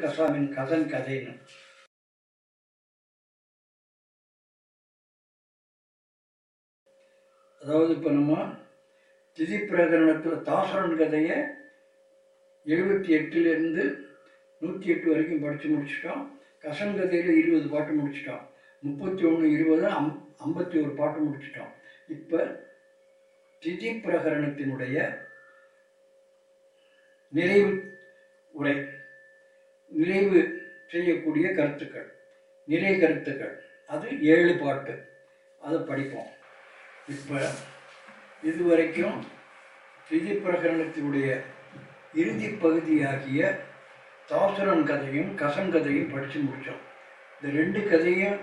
கசாமின் கதன் கதைன்னு அதாவது இப்போ நம்ம திதி பிரகரணத்தில் தாசரன் கதையை எழுபத்தி எட்டுலேருந்து நூற்றி எட்டு வரைக்கும் படித்து முடிச்சிட்டோம் கசன் கதையில் இருபது பாட்டு முடிச்சிட்டோம் முப்பத்தி ஒன்று இருபது அம் ஐம்பத்தி ஒரு பாட்டு முடிச்சிட்டோம் இப்போ திதி பிரகரணத்தினுடைய நிறைவு உரை. நிறைவு செய்யக்கூடிய கருத்துக்கள் நிறைய கருத்துக்கள். அது ஏழு பாட்டு. அதை படிப்போம். இப்போ இதுவரைக்கும் திதி பிரகரணத்தினுடைய இறுதி பகுதியாகிய தாசுரன் கதையும் கசன் கதையும் படித்து முடித்தோம் இந்த ரெண்டு கதையும்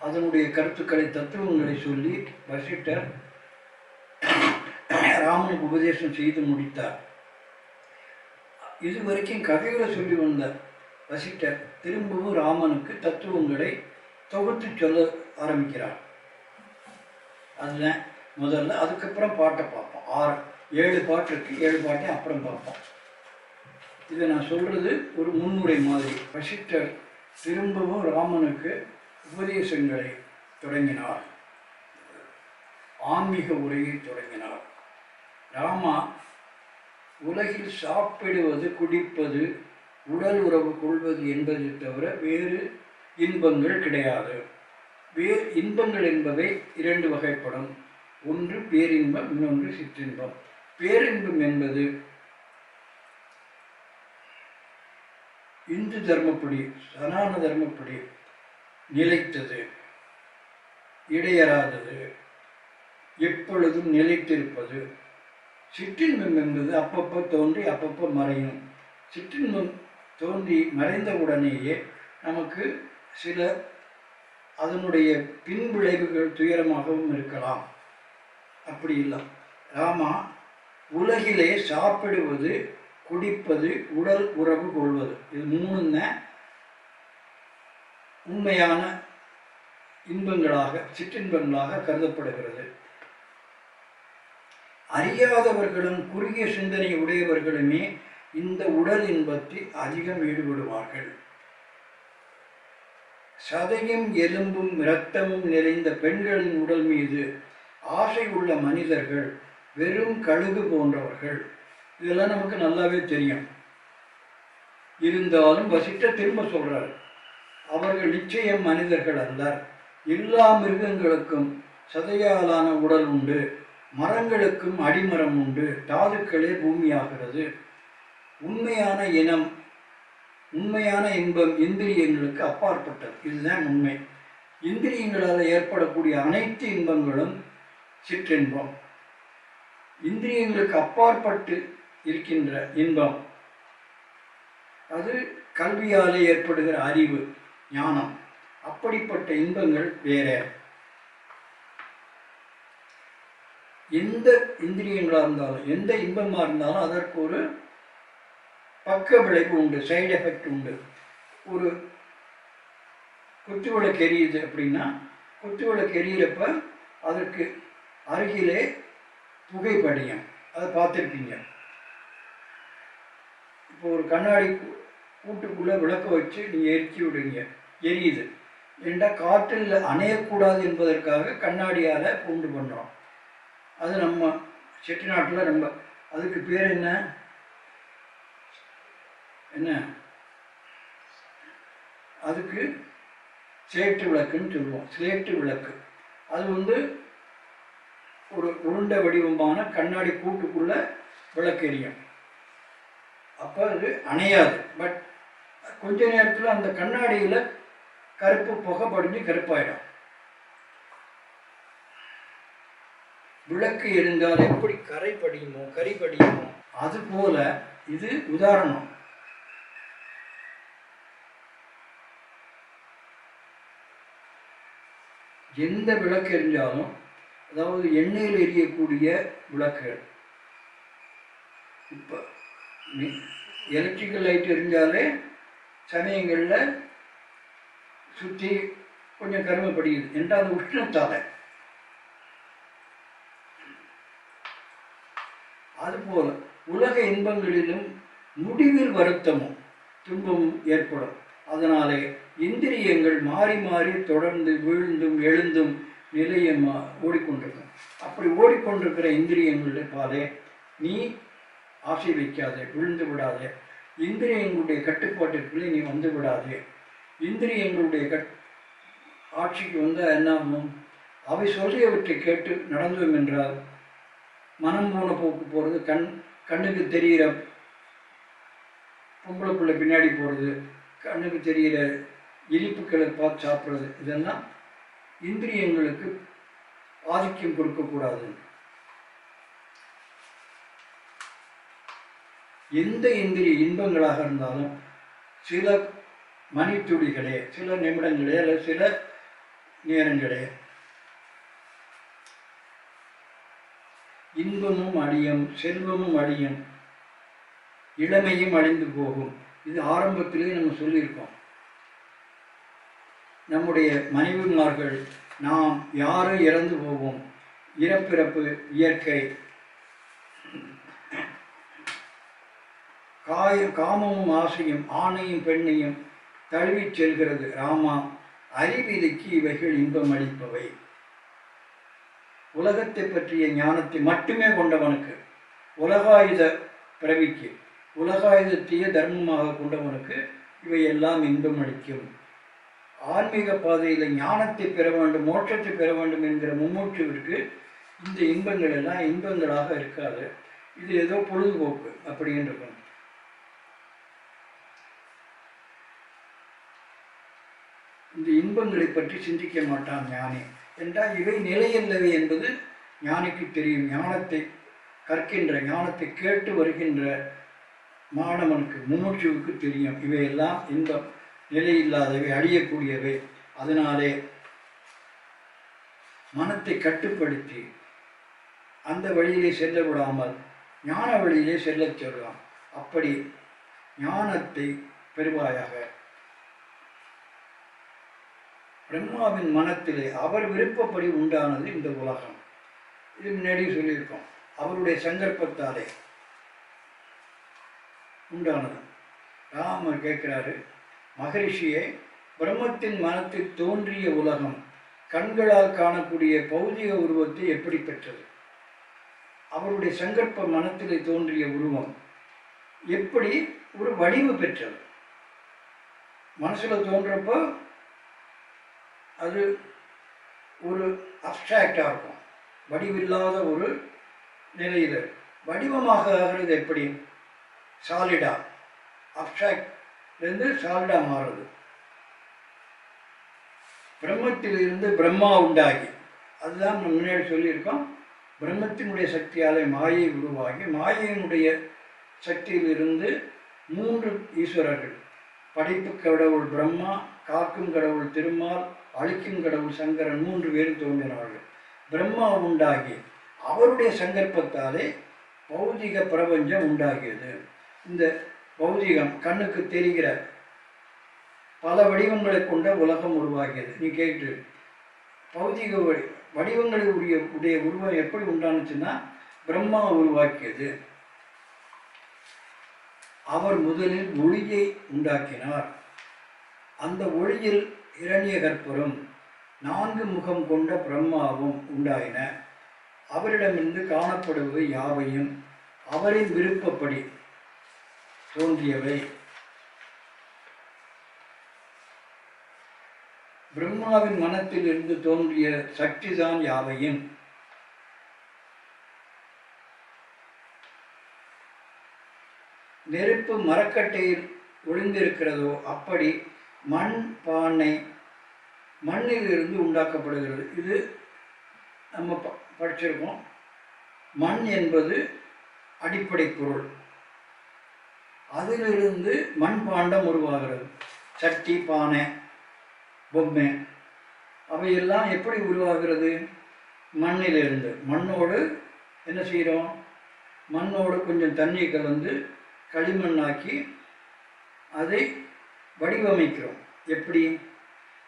அதனுடைய கருத்துக்களை தத்துவங்களை சொல்லி வசிட்டர் ராமனுக்கு உபதேசம் செய்து முடித்தார். இதுவரைக்கும் கதைகளை சொல்லி வந்த வசிட்டர் திரும்பவும் ராமனுக்கு தத்துவங்களை தொகுத்து சொல்ல ஆரம்பிக்கிறார். அதுதான் முதல்ல அதுக்கப்புறம் பாட்டை பார்ப்போம். ஆறு ஏழு பாட்டு இருக்கு. ஏழு பாட்டை அப்புறம் பார்ப்போம். இதை நான் சொல்றது ஒரு முன்முறை மாதிரி. வசிட்டர் திரும்பவும் ராமனுக்கு உபதேசங்களை தொடங்கினார். ஆன்மீக உரையை தொடங்கினார். ராமா உலகில் சாப்பிடுவது குடிப்பது உடல் உறவு கொள்வது என்பதை தவிர வேறு இன்பங்கள் கிடையாது. வேறு இன்பங்கள் என்பவை இரண்டு வகைப்படும். ஒன்று பேரின்பம் இன்னொன்று சிற்றின்பம். பேரின்பம் என்பது இந்து தர்மப்படி சனான தர்மப்படி நிலைத்தது இடையறாதது எப்பொழுதும் நிலைத்திருப்பது சிற்றின்பம் என்பது அப்பப்போ தோன்றி அப்பப்போ மறையும். சிற்றின்பம் தோன்றி மறைந்த உடனேயே நமக்கு சில அதனுடைய பின்விளைவுகள் துயரமாகவும் இருக்கலாம். அப்படி இல்லை. ராமா உலகிலே சாப்பிடுவது குடிப்பது உடல் உறவு கொள்வது இது மூணுன்ன உண்மையான இன்பங்களாக சிற்றின்பங்களாக கருதப்படுகிறது. அறியாதவர்களும் குறுகிய சிந்தனை உடையவர்களுமே இந்த உடல் இன்பத்தில் அதிகம் ஈடுபடுவார்கள். சதையும் எலும்பும் இரத்தமும் நிறைந்த பெண்களின் உடல் மீது ஆசை உள்ள மனிதர்கள் வெறும் கழுகு போன்றவர்கள். இதெல்லாம் நமக்கு நல்லாவே தெரியும். இருந்தாலும் வசிட்ட திரும்ப சொல்றார் அவர்கள் நிச்சயம் மனிதர்கள் அல்ல எல்லா மிருகங்களுக்கும் சதையாலான உடல் உண்டு. மரங்களுக்கும் அடிமரம் உண்டு. தாதுக்களே பூமியாகிறது. உண்மையான இனம் உண்மையான இன்பம் இந்திரியங்களுக்கு அப்பாற்பட்டது. இதுதான் உண்மை. இந்திரியங்களால் ஏற்படக்கூடிய அனைத்து இன்பங்களும் சிற்றின்பம். இந்திரியங்களுக்கு அப்பாற்பட்டு இருக்கின்ற இன்பம். அது கல்வியாலே ஏற்படுகிற அறிவு ஞானம். அப்படிப்பட்ட இன்பங்கள் வேற. எந்த இந்திரியங்களாக இருந்தாலும் எந்த இன்பமாக இருந்தாலும் அதற்கு ஒரு பக்க விளைவு உண்டு சைடு எஃபெக்ட் உண்டு. ஒரு குத்து விளக்கு எரியுது அப்படின்னா குத்து விளக்கு எரியிறப்ப அதற்கு அருகிலே புகைப்படியும் அதை பார்த்துருப்பீங்க இப்போ ஒரு கண்ணாடி கூட்டுக்குள்ளே விளக்க வச்சு நீங்கள் எரிச்சு விடுங்க எரியுது. ஏண்டா காற்றில் அணையக்கூடாது என்பதற்காக கண்ணாடியால் பூண்டு பண்ணுறோம். அது நம்ம செட்டிநாட்டில் ரொம்ப. அதுக்கு பேர் என்ன? என்ன? அதுக்கு சேட்டு விளக்குன்னு சொல்லுவோம். சேட்டு விளக்கு. அது வந்து ஒரு உருண்டை வடிவமான கண்ணாடி கூட்டுக்குள்ள விளக்கு எரியும் அப்போ அது அணையாது. பட் கொஞ்ச நேரத்தில் அந்த கண்ணாடியில் கருப்பு புகை படிஞ்சு கருப்பாயிடும். விளக்கு எழுந்தால் எப்படி கரை படியுமோ கரி படியுமோ? அது போல இது உதாரணம். எந்த விளக்கு எரிஞ்சாலும் அதாவது எண்ணெயில் எரியக்கூடிய விளக்குகள். இப்போ எலக்ட்ரிக்கல் லைட் எரிஞ்சாலே சமயங்களில் சுற்றி கொஞ்சம் கருமைப்படுகிறது என்றால் அது உஷ்ணத்தால் அதுபோல் உலக இன்பங்களிலும் முடிவில் வருத்தமும் துன்பமும் ஏற்படும். அதனாலே இந்திரியங்கள் மாறி மாறி தொடர்ந்து வீழ்ந்தும் எழுந்தும் நிலையை ஓடிக்கொண்டிருக்கும். அப்படி ஓடிக்கொண்டிருக்கிற இந்திரியங்களுடைய பாதை நீ ஆசை வைக்காதே விழுந்து விடாதே. இந்திரியங்களுடைய கட்டுப்பாட்டிற்குள்ளே நீ வந்து விடாதே. இந்திரியங்களுடைய கட் ஆட்சிக்கு வந்தால் என்ன ஆகும்? அவை சொல்லியவற்றை கேட்டு நடந்தோம் என்றால் மனம் போன போக்கு போகிறது கண் கண்ணுக்கு தெரிகிற பொம்பளை பிள்ளை பின்னாடி போகிறது கண்ணுக்கு தெரிகிற இனிப்புகளை பார்த்து சாப்பிட்றது இதெல்லாம் இந்திரியங்களுக்கு ஆதிக்கம் கொடுக்கக்கூடாது. எந்த இந்திரிய இன்பங்களாக இருந்தாலும் சில மணித்துளிகளே சில நிமிடங்களே அல்லது சில நேரங்களே இன்பமும் அழியும் செல்வமும் அழியும். இளமையும் அழிந்து போகும். இது ஆரம்பத்திலேயே நம்ம சொல்லியிருக்கோம். நம்முடைய மனைவிமார்கள் நாம் யாரும் இறந்து போவோம். இறப்பிறப்பு இயற்கை. காய காமமும் ஆசையும் ஆணையும் பெண்ணையும் தழுவிச் செல்கிறது. ராமா அறிவிலைக்கு இவைகள் இன்பம் அளிப்பவை. உலகத்தை பற்றிய ஞானத்தை மட்டுமே கொண்டவனுக்கு உலகாயுத பிறவிக்கு உலகாயுதத்தையே தர்மமாக கொண்டவனுக்கு இவை எல்லாம் இன்பம் அளிக்கும். ஆன்மீக பாதையில் ஞானத்தை பெற வேண்டும் மோட்சத்தை பெற வேண்டும் என்கிற மும்மூச்சுவிற்கு இந்த இன்பங்கள் எல்லாம் இன்பங்களாக இருக்காது. இது ஏதோ பொழுதுபோக்கு அப்படின்னு இருக்கும் இந்த இன்பங்களை பற்றி சிந்திக்க மாட்டான் ஞானி. என்றால் இவை நிலையல்லவை என்பது ஞானிக்கு தெரியும். ஞானத்தை கற்கின்ற ஞானத்தை கேட்டு வருகின்ற மாணவனுக்கு மும்மூச்சுவுக்கு தெரியும். இவையெல்லாம் இன்பம் நிலையில்லாதவை அழியக்கூடியவை. அதனாலே மனத்தை கட்டுப்படுத்தி அந்த வழியிலே செல்ல விடாமல் ஞான வழியிலே செல்லச் சொல்லலாம் அப்படி ஞானத்தை பெறுவாயாக. பிரம்மாவின் மனத்திலே அவர் விருப்பப்படி உண்டானது இந்த உலகம். இது முன்னாடி சொல்லியிருக்கோம். அவருடைய சங்கற்பத்தாலே உண்டானது. ராமர் கேட்கிறாரு மகரிஷியே பிரம்மத்தின் மனத்தில் தோன்றிய உலகம் கண்களால் காணக்கூடிய பௌதிக உருவத்தை எப்படி பெற்றது? அவருடைய சங்கற்ப மனத்திலே தோன்றிய உருவம் எப்படி ஒரு வடிவு பெற்றது? மனசில் தோன்றப்போ அது ஒரு அப்டிராக்டாக இருக்கும். வடிவில்லாத ஒரு நிலையில் வடிவமாக ஆகிறது எப்படி? சாலிடாக அப்டிராக்ட்லேருந்து சாலிடாக மாறுது. பிரம்மத்திலிருந்து பிரம்மா உண்டாகி. அதுதான் நம்ம முன்னாடி சொல்லியிருக்கோம். பிரம்மத்தினுடைய சக்தியாலே மாயை உருவாகி மாயையினுடைய சக்தியிலிருந்து மூன்று ஈஸ்வரர்கள். படைப்பு கடவுள் பிரம்மா காக்கும் கடவுள் திருமால் அழிக்கும் கடவுள் சங்கரன் மூன்று பேரும் தோன்றினார்கள். பிரம்மா உண்டாகி அவருடைய சங்கற்பத்தாலே பௌதிக பிரபஞ்சம் உண்டாகியது. இந்த பௌதிகம் கண்ணுக்கு தெரிகிற பல வடிவங்களை கொண்ட உலகம் உருவாகியது. நீ கேட்டு பௌதிக வடி வடிவங்களை உரிய உடைய உருவம் எப்படி உண்டானுச்சுன்னா பிரம்மா உருவாக்கியது. அவர் முதலில் ஒளியை உண்டாக்கினார். அந்த ஒளியில் இரண்யகற்பரும் நான்கு முகம் கொண்ட பிரம்மாவும் உண்டாயின. அவரிடமிருந்து காணப்படுவது யாவையும் அவரின் விருப்பப்படி தோன்றியவை. பிரம்மாவின் மனத்தில் இருந்து தோன்றிய சக்திதான் யாவையும். நெருப்பு மரக்கட்டையில் ஒளிந்திருக்கிறதோ அப்படி மண் பானை மண்ணிலிருந்து உண்டாக்கப்படுகிறது. இது நம்ம ப படிச்சிருக்கோம். மண் என்பது அடிப்படை பொருள். அதிலிருந்து மண் பாண்டம் உருவாகிறது. சட்டி பானை பொம்மை அவையெல்லாம் எப்படி உருவாகிறது? மண்ணிலிருந்து. மண்ணோடு என்ன செய்கிறோம்? மண்ணோடு கொஞ்சம் தண்ணி கலந்து களிமண்ணாக்கி அதை வடிவமைக்கிறோம். எப்படி?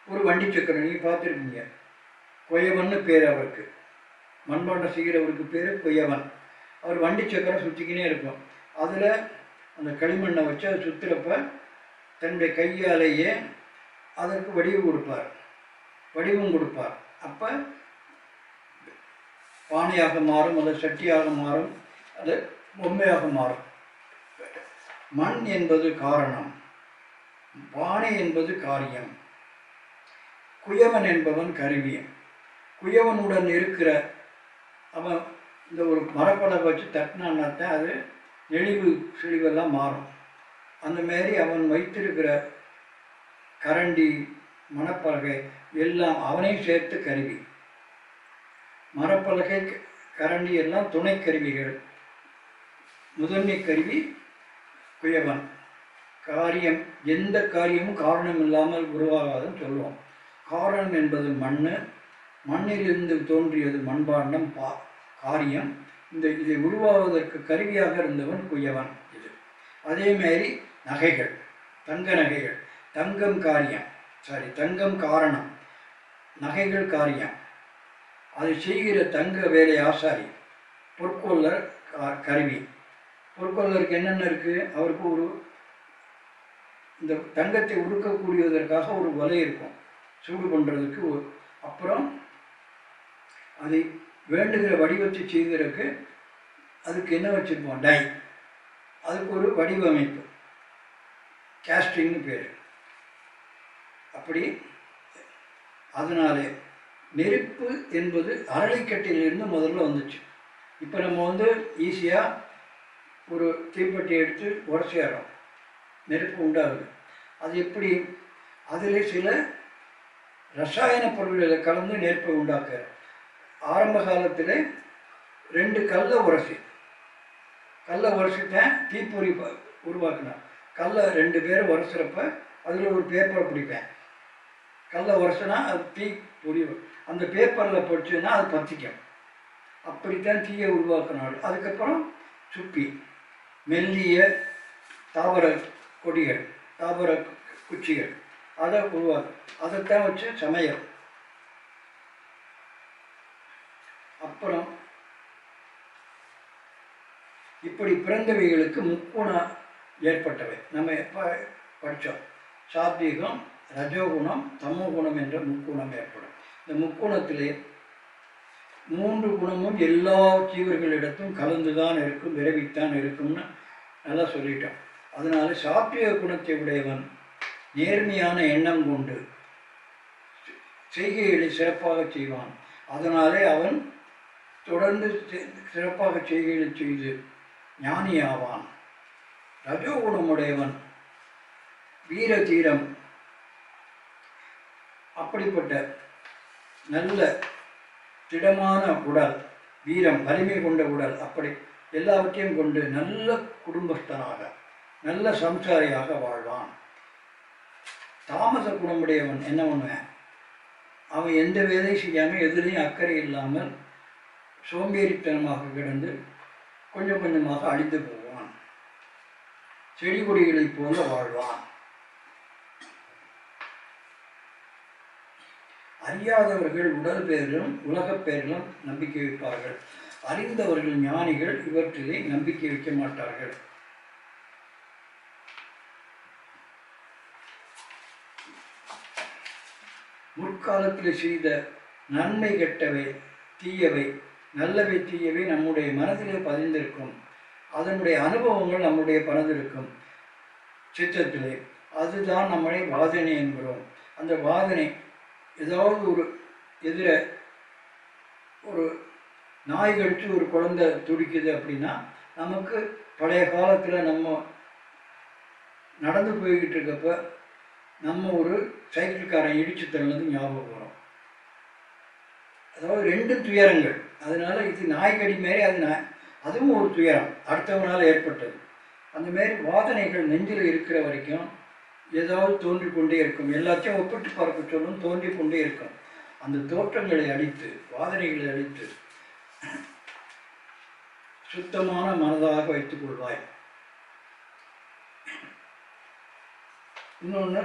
ஒரு வண்டி சக்கரம் நீங்கள் பார்த்துருக்கீங்க. கொய்யவன்னு பேர் அவருக்கு. மண்பாண்டம் செய்கிறவருக்கு பேர் கொய்யவன். அவர் வண்டி சக்கரம் சுற்றிக்கினே இருக்கும். அதில் அந்த களிமண்ணை வச்சு அதை சுற்றுறப்ப தன்னுடைய கையாலேயே அதற்கு வடிவம் கொடுப்பார். வடிவம் கொடுப்பார். அப்போ பானையாக மாறும் அது சட்டியாக மாறும் அது பொம்மையாக மாறும். மண் என்பது காரணம். பானை என்பது காரியம். குயவன் என்பவன் கருவி குயவனுடன் இருக்கிற அவன் இந்த ஒரு மரப்பலகை வச்சு தட்டினான்னாத்தான் அது நெளிவு சிழிவெல்லாம் மாறும். அந்தமாரி அவன் வைத்திருக்கிற கரண்டி மணப்பலகை எல்லாம் அவனையும் சேர்த்து கருவி. மரப்பலகை கரண்டி எல்லாம் துணை கருவிகள். முதன்மை கருவி குயவன். காரியம் எந்த காரியமும் காரணம் இல்லாமல் உருவாகாதுன்னு சொல்லுவோம். காரணம் என்பது மண் மண்ணிலிருந்து தோன்றியது மண்பாண்டம் பா காரியம். இந்த இதை உருவாவதற்கு கருவியாக இருந்தவன் குயவன் இது. அதேமாரி நகைகள் தங்க நகைகள். தங்கம் காரியம் சாரி தங்கம் காரணம். நகைகள் காரியம். அதை செய்கிற தங்க வேலை ஆசாரி பொற்கொள்ளர் கா- கருவி. பொற்கொள்ளருக்கு என்னென்ன இருக்குது அவருக்கு ஒரு இந்த தங்கத்தை உருக்கக்கூடியதற்காக ஒரு வலை இருக்கும். சூடு பண்ணுறதுக்கு அப்புறம் அதை வேண்டுகிற வடிவத்தை செய்வதற்கு அதுக்கு என்ன வச்சுருப்போம்? டை. அதுக்கு ஒரு வடிவமைப்பு. கேஸ்டிங்னு பேர். அப்படி அதனாலே நெருப்பு என்பது அரளிக்கட்டையிலிருந்து முதல்ல வந்துச்சு. இப்போ நம்ம வந்து ஈஸியாக ஒரு தீப்பெட்டி எடுத்து உடச்சிடுறோம். நெருப்பு உண்டாகுது. அது எப்படி? அதில் சில ரசாயன பொருள்களை கலந்து நெருப்பை உண்டாக்குற ஆரம்ப காலத்தில் ரெண்டு கல்லை உரசி. கல்லை உரசிட்டேன் தீப்பொறி ப- உருவாக்கினான் கல்லை ரெண்டு பேரும் உரசுறப்ப அதில் ஒரு பேப்பரை பிடிப்பேன். கல்லை உரசினா அது தீ பொறி அந்த பேப்பரில் பொடிச்சுன்னா அது பற்றிக்கும் அப்படித்தான் தீயை உருவாக்கினாள் அதுக்கப்புறம் சுப்பி மெல்லிய தாவர கொடிகள் தாபர குச்சிகள். அதை உருவாக்கும். அதைத்தான் வச்சு சமையல். அப்புறம் இப்படி பிறந்தவைகளுக்கு முக்குணம் ஏற்பட்டவை. நம்ம எப்போ படித்தோம் சாத்வீகம் ரஜோகுணம் தமோகுணம் என்ற முக்குணம் ஏற்படும். இந்த முக்குணத்திலே மூன்று குணமும் எல்லா ஜீவர்களிடத்தும் கலந்துதான் இருக்கும் விரைவித்தான் இருக்கும்னு நல்லா சொல்லிட்டோம். அதனால் சாத்விக குணத்தை உடையவன் நேர்மையான எண்ணம் கொண்டு செய்கைகளை சிறப்பாக செய்வான். அதனாலே அவன் தொடர்ந்து சிறப்பாக செய்கைகளை செய்து ஞானியாவான். ரஜோகுணமுடையவன் வீர தீரம். அப்படிப்பட்ட நல்ல திடமான உடல் வீரம் வலிமை கொண்ட உடல் அப்படி எல்லாவற்றையும் கொண்டு நல்ல குடும்பஸ்தனாக நல்ல சம்சாரியாக வாழ்வான். தாமச குணமுடையவன் என்ன பண்ணுவேன்? அவன் எந்த வேலையும் செய்யாமல் எதுலேயும் அக்கறை இல்லாமல் சோம்பேறித்தனமாக கிடந்து கொஞ்சம் கொஞ்சமாக அழிந்து போவான். செடி கொடிகளைப் போல வாழ்வான். அறியாதவர்கள் உடல் பேரிலும் உலகப் பேரிலும் நம்பிக்கை வைப்பார்கள். அறிந்தவர்கள் ஞானிகள் இவற்றிலே நம்பிக்கை வைக்க மாட்டார்கள். முற்காலத்தில் செய்த நன்மை கெட்டவை தீயவை நல்லவை தீயவை நம்முடைய மனதிலே பதிந்திருக்கும். அதனுடைய அனுபவங்கள் நம்முடைய பணந்திருக்கும் சித்தத்திலே அதுதான் நம்மளை வாதனை என்கிறோம். அந்த வாதனை ஏதாவது ஒரு எதிர ஒரு நாய் கடிச்சு ஒரு குழந்தை துடிக்குது அப்படின்னா நமக்கு பழைய காலத்தில் நம்ம நடந்து போய்கிட்டு இருக்கப்ப நம்ம ஒரு சைக்கிள்காரன் இடிச்சு தள்ளது ஞாபகம் வரும். அதாவது ரெண்டு துயரங்கள். அதனால் இது நாய்க்கடி மாரி அது நாய் அதுவும் ஒரு துயரம். அடுத்தவனால் ஏற்பட்டது. அந்த மாரி வாதனைகள் நெஞ்சில் இருக்கிற வரைக்கும் ஏதாவது தோன்றி கொண்டே இருக்கும். எல்லாத்தையும் ஒப்பிட்டு பார்க்க சொல்லும் தோன்றி கொண்டே இருக்கும். அந்த தோற்றங்களை அழித்து வாதனைகளை அழித்து சுத்தமான மனதாக வைத்துக் கொள்வாய். இன்னொன்று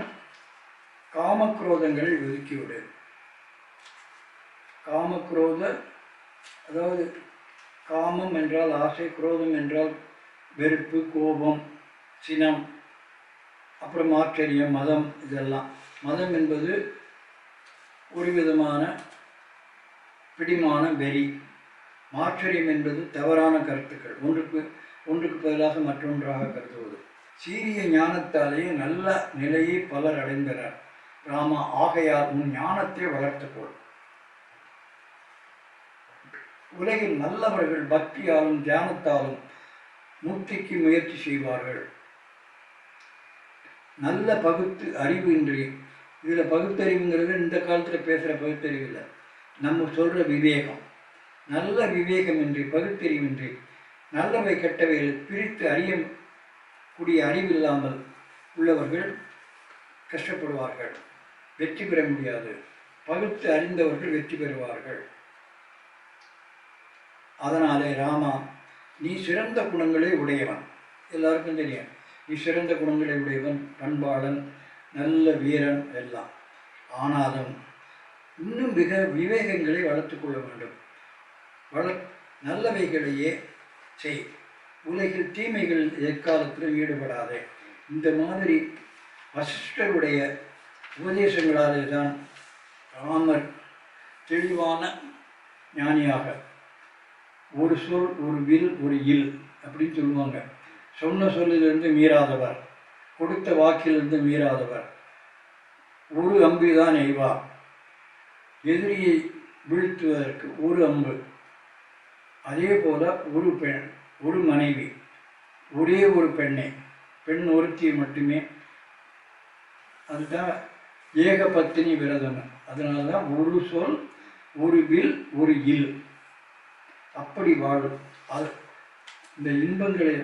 காமக்ரோதங்களை ஒதுக்கிவிடு. காமக்ரோத அதாவது காமம் என்றால் ஆசை குரோதம் என்றால் வெறுப்பு கோபம் சினம் அப்புறம் ஆச்சரியம் மதம் இதெல்லாம். மதம் என்பது ஒரு விதமான பிடிமான வெறி. மாச்சரியம் என்பது தவறான கருத்துக்கள். ஒன்றுக்கு ஒன்றுக்கு பதிலாக மற்றொன்றாக கருதுவது. சீரிய ஞானத்தாலேயே நல்ல நிலையை பலர் அடைந்தனர். ராமா ஆகையால் உன் ஞானத்தை வளர்த்துக்கொள். உலகில் நல்லவர்கள் பக்தியாலும் தியானத்தாலும் முக்திக்கு முயற்சி செய்வார்கள். நல்ல பகுத்து அறிவு இன்றி இதில் பகுத்தறிவுங்கிறது இந்த காலத்தில் பேசுகிற பகுத்தறிவு இல்லை. நம்ம சொல்கிற விவேகம். நல்ல விவேகமின்றி பகுத்தறிவின்றி நல்லவை கெட்டவைகள் பிரித்து அறிய கூடிய அறிவில்லாமல் உள்ளவர்கள் கஷ்டப்படுவார்கள். வெற்றி பெற முடியாது. பகுத்து அறிந்தவர்கள் வெற்றி பெறுவார்கள். அதனாலே ராமா நீ சிறந்த குணங்களை உடையவன். எல்லாருக்கும் தெரியும். நீ சிறந்த குணங்களை உடையவன் பண்பாளன் நல்ல வீரன் எல்லாம். ஆனாலும் இன்னும் மிக விவேகங்களை வளர்த்துக் கொள்ள வேண்டும். வள நல்லவைகளையே செய். உலகில் தீமைகள் எக்காலத்திலும் ஈடுபடாதே. இந்த மாதிரி வசிஷ்டருடைய உபதேசங்களாலே தான் ராமர் தெளிவான ஞானியாக. ஒரு சொல் ஒரு வில் ஒரு இல் அப்படின்னு சொல்லுவாங்க. சொன்ன சொல்லிலிருந்து மீறாதவர் கொடுத்த வாக்கிலிருந்து மீறாதவர். ஒரு அம்பு தான் நெய்வா எதிரியை வீழ்த்துவதற்கு ஒரு அம்பு. அதே போல ஒரு பெண் ஒரு மனைவி ஒரே ஒரு பெண்ணை. பெண் ஒருத்தியை மட்டுமே. அதுதான் ஏகபத்தினி விரதம். அதனால தான் ஒரு சொல் ஒரு வில் ஒரு இல். அப்படி வாழும். அது இந்த இன்பங்களை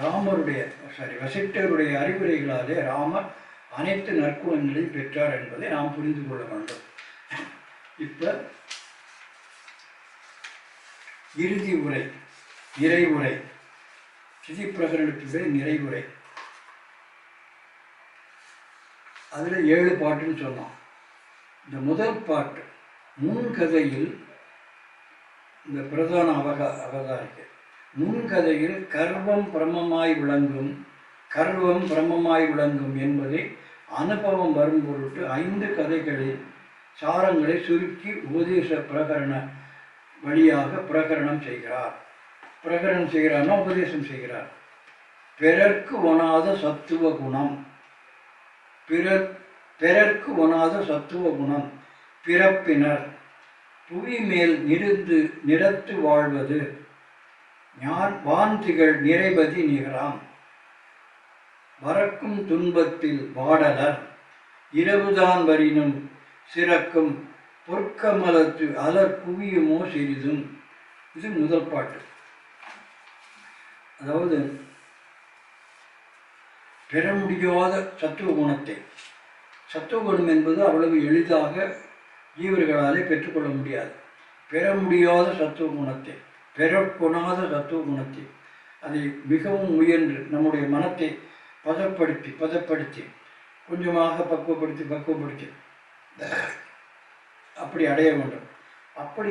ராமருடைய சாரி வசிட்டருடைய அறிவுரைகளாலே ராமர் அனைத்து நற்குணங்களையும் பெற்றார் என்பதை நாம் புரிந்து கொள்ள வேண்டும். இப்போ இறுதி உரை நிறைவுரை. சிதி பிரகரணத்துடைய நிறைவுரை. அதில் ஏழு பாட்டுன்னு சொன்னோம் இந்த முதல் பாட்டு முன்கதையில் இந்த பிரதான அவக அவதாரிக்கு முன்கதையில் கர்வம் பிரமமாய் விளங்கும் கர்வம் பிரமமாய் விளங்கும் என்பதை அனுபவம் வரும் பொருட்டு ஐந்து கதைகளில் சாரங்களை சுருக்கி உபதேச பிரகரண வழியாக பிரகரணம் செய்கிறார். பிரகரணம் செய்கிறார்னா உபதேசம் செய்கிறார். பிறர்க்கு ஒணாத சத்துவ குணம். பிறர் பிறர்க்கு ஒணாத சத்துவ குணம் பிறப்பினர். புவி மேல் நிறுந்து நிறத்து வாழ்வது ஞான் வாந்திகள் நிறைவதி நிகராம் வரக்கும் துன்பத்தில் வாடலர் இரவுதான் வரினும் சிறக்கும் பொற்கமலத்து அலர் குவியுமோ சிறிதும். இது முதல் பாட்டு. அதாவது பெற முடியாத சத்துவ குணத்தை. சத்துவ குணம் என்பது அவ்வளவு எளிதாக ஜீவர்களாலே பெற்றுக்கொள்ள முடியாது. பெற முடியாத சத்துவ குணத்தை பெறக்கூடாத சத்துவ குணத்தை அதை மிகவும் முயன்று நம்முடைய மனத்தை பதப்படுத்தி பதப்படுத்தி கொஞ்சமாக பக்குவப்படுத்தி பக்குவப்படுத்தி அப்படி அடைய வேண்டும். அப்படி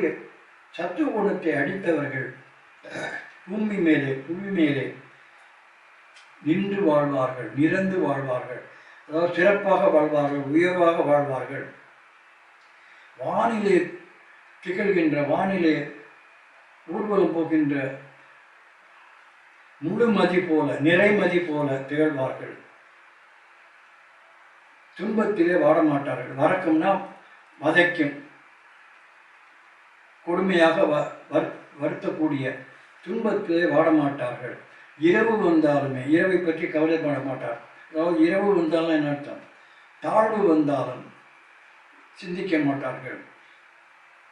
சத்துவ குணத்தை அடித்தவர்கள் பூமி மேலே புவி மேலே நின்று வாழ்வார்கள் நிறந்து வாழ்வார்கள். அதாவது சிறப்பாக வாழ்வார்கள் உயர்வாக வாழ்வார்கள். வானிலை திகழ்கின்ற வானிலை ஊர்வலம் போகின்ற முழுமதி போல நிறைமதி போல திகழ்வார்கள். துன்பத்திலே வாடமாட்டார்கள். வரக்கும்னா வதைக்கும். கொடுமையாக வ வருத்தக்கூடிய துன்பத்திலே வாடமாட்டார்கள். இரவு வந்தாலுமே இரவை பற்றி கவலைப்பட மாட்டார். அதாவது இரவு வந்தாலும் என்ன அர்த்தம்? தாழ்வு வந்தாலும் சிந்திக்க மாட்டார்கள்.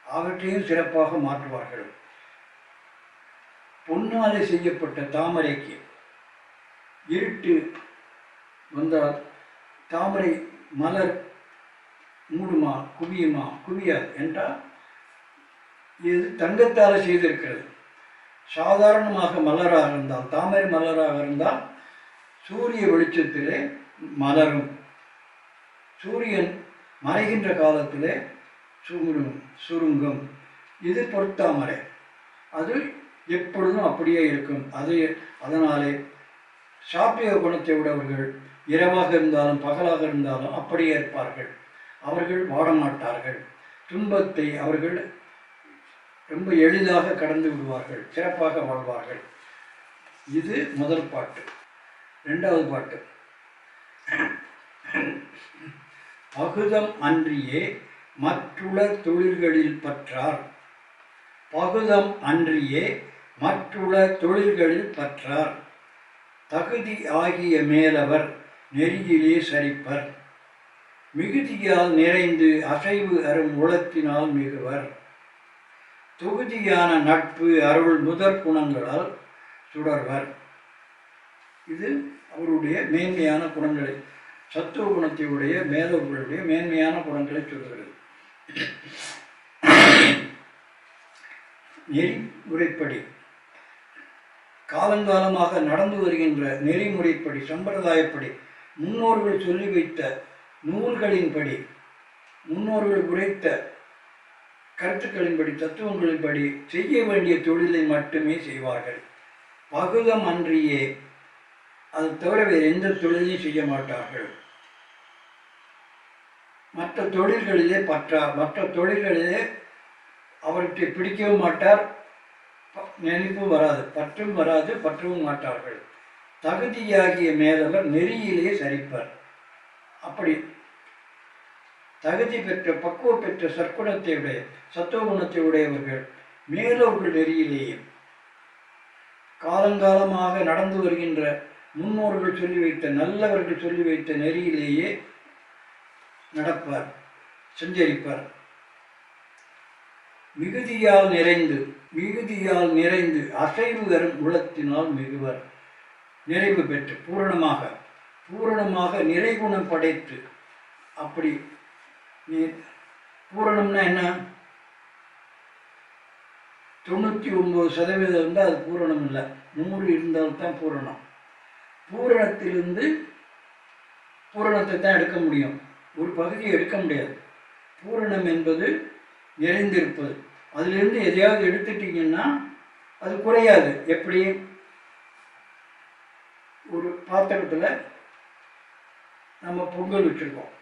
அவற்றையும் சிறப்பாக மாற்றுவார்கள். பொன்னாலே செய்யப்பட்ட தாமரைக்கு இருட்டு வந்தால் தாமரை மலர் மூடுமா குவியுமா? குவியாது. என்றால் இது தங்கத்தால் செய்திருக்கிறது. சாதாரணமாக மலராக இருந்தால் தாமரை மலராக இருந்தால் சூரிய வெளிச்சத்திலே மலரும். சூரியன் மறைகின்ற காலத்திலே சுருங்கும் சுருங்கும். இது பொருத்தாமரை அது எப்பொழுதும் அப்படியே இருக்கும். அது அதனாலே சாப்பிய குணத்தை உடையவர்கள் இரவாக இருந்தாலும் பகலாக இருந்தாலும் அப்படியே இருப்பார்கள். அவர்கள் வாடமாட்டார்கள். துன்பத்தை அவர்கள் ரொம்ப எளிதாக கடந்து விடுவார்கள் சிறப்பாக வாழ்வார்கள். இது முதல் பாட்டு. ரெண்டாவது பாட்டு. பகுதம் அன்றியே மற்றுள்ள தொழில்களில் பற்றார். பகுதம் அன்றியே மற்றுள்ள தொழில்களில் பற்றார். தகுதி ஆகிய மேலவர் நெறியிலே சரிப்பர். மிகுதியால் நிறைந்து அசைவு அரும் உளத்தினால் மிகுவர். தொகுதியான நட்பு அருள் முதற் குணங்களால் சுடர்வர். இது அவருடைய மேன்மையான குணங்களை சத்துவ குணத்தையுடைய மேதவர்களுடைய மேன்மையான குணங்களை சொல்கிறது. நெறிமுறைப்படி காலங்காலமாக நடந்து வருகின்ற நெறிமுறைப்படி சம்பிரதாயப்படி முன்னோர்கள் சொல்லி வைத்த நூல்களின்படி முன்னோர்கள் உரைத்த கருத்துக்களின்படி தத்துவங்களின்படி செய்ய வேண்டிய தொழிலை மட்டுமே செய்வார்கள். பகுதம் அன்றியே அது தவிர வேறு எந்த தொழிலையும் செய்ய மாட்டார்கள். மற்ற தொழில்களிலே பற்றார் மற்ற தொழில்களிலே அவர்கிட்ட பிடிக்கவும் மாட்டார் நினைப்பும் வராது பற்றும் வராது பற்றவும் மாட்டார்கள். தகுதியாகிய மேலவர் நெறியிலே சரிப்பார். அப்படி தகுதி பெற்ற பக்குவ பெற்ற சற்குணத்தை உடைய சத்துவ குணத்தை உடையவர்கள் மேலோர்கள் நெறியிலேயே. காலங்காலமாக நடந்து வருகின்ற முன்னோர்கள் சொல்லி வைத்த நல்லவர்கள் சொல்லி வைத்த நெறியிலேயே நடப்பார் சஞ்சரிப்பார். மிகுதியால் நிறைந்து மிகுதியால் நிறைந்து அசைவு வரும் உளத்தினால் மிகுவர். நிறைவு பெற்று பூரணமாக பூரணமாக நிறைகுணம் படைத்து அப்படி பூரணம்னா என்ன? தொண்ணூற்றி ஒம்பது சதவீதம் இருந்தால் அது பூரணம் இல்லை. நூறு இருந்தால்தான் பூரணம். பூரணத்திலிருந்து பூரணத்தை தான் எடுக்க முடியும். ஒரு பகுதியை எடுக்க முடியாது. பூரணம் என்பது நிறைந்திருப்பது. அதிலிருந்து எதையாவது எடுத்துட்டிங்கன்னா அது குறையாது. எப்படி? ஒரு பாத்திரத்தில் நம்ம பொங்கல் வச்சுருக்கோம்.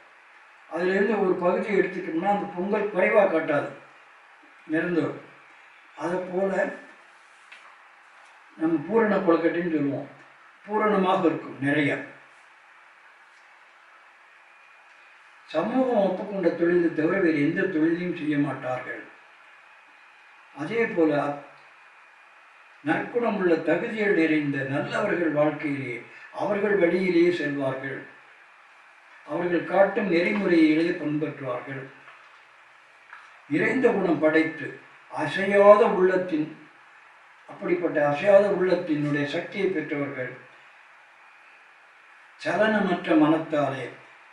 அதுலேருந்து ஒரு பகுதியை எடுத்துட்டோம்னா அந்த பொங்கல் குறைவாக காட்டாது. நிறந்துடும் அதை போல் நம்ம பூரண கொழுக்கட்டைன்னு சொல்லுவோம். பூரணமாக இருக்கும் நிறைய. சமூகம் ஒப்புக்கொண்ட தொழிலை தவிர வேறு எந்த தொழிலையும் செய்ய மாட்டார்கள். அதே போல நற்குணமுள்ள தகுதிகள் நிறைந்த நல்லவர்கள் வாழ்க்கையிலேயே அவர்கள் வழியிலேயே செல்வார்கள். அவர்கள் காட்டும் நெறிமுறையிலே பின்பற்றுவார்கள். இறைந்த குணம் படைத்து அசையாத உள்ளத்தின் அப்படிப்பட்ட அசையாத உள்ளத்தினுடைய சக்தியை பெற்றவர்கள் சலனமற்ற மனத்தாலே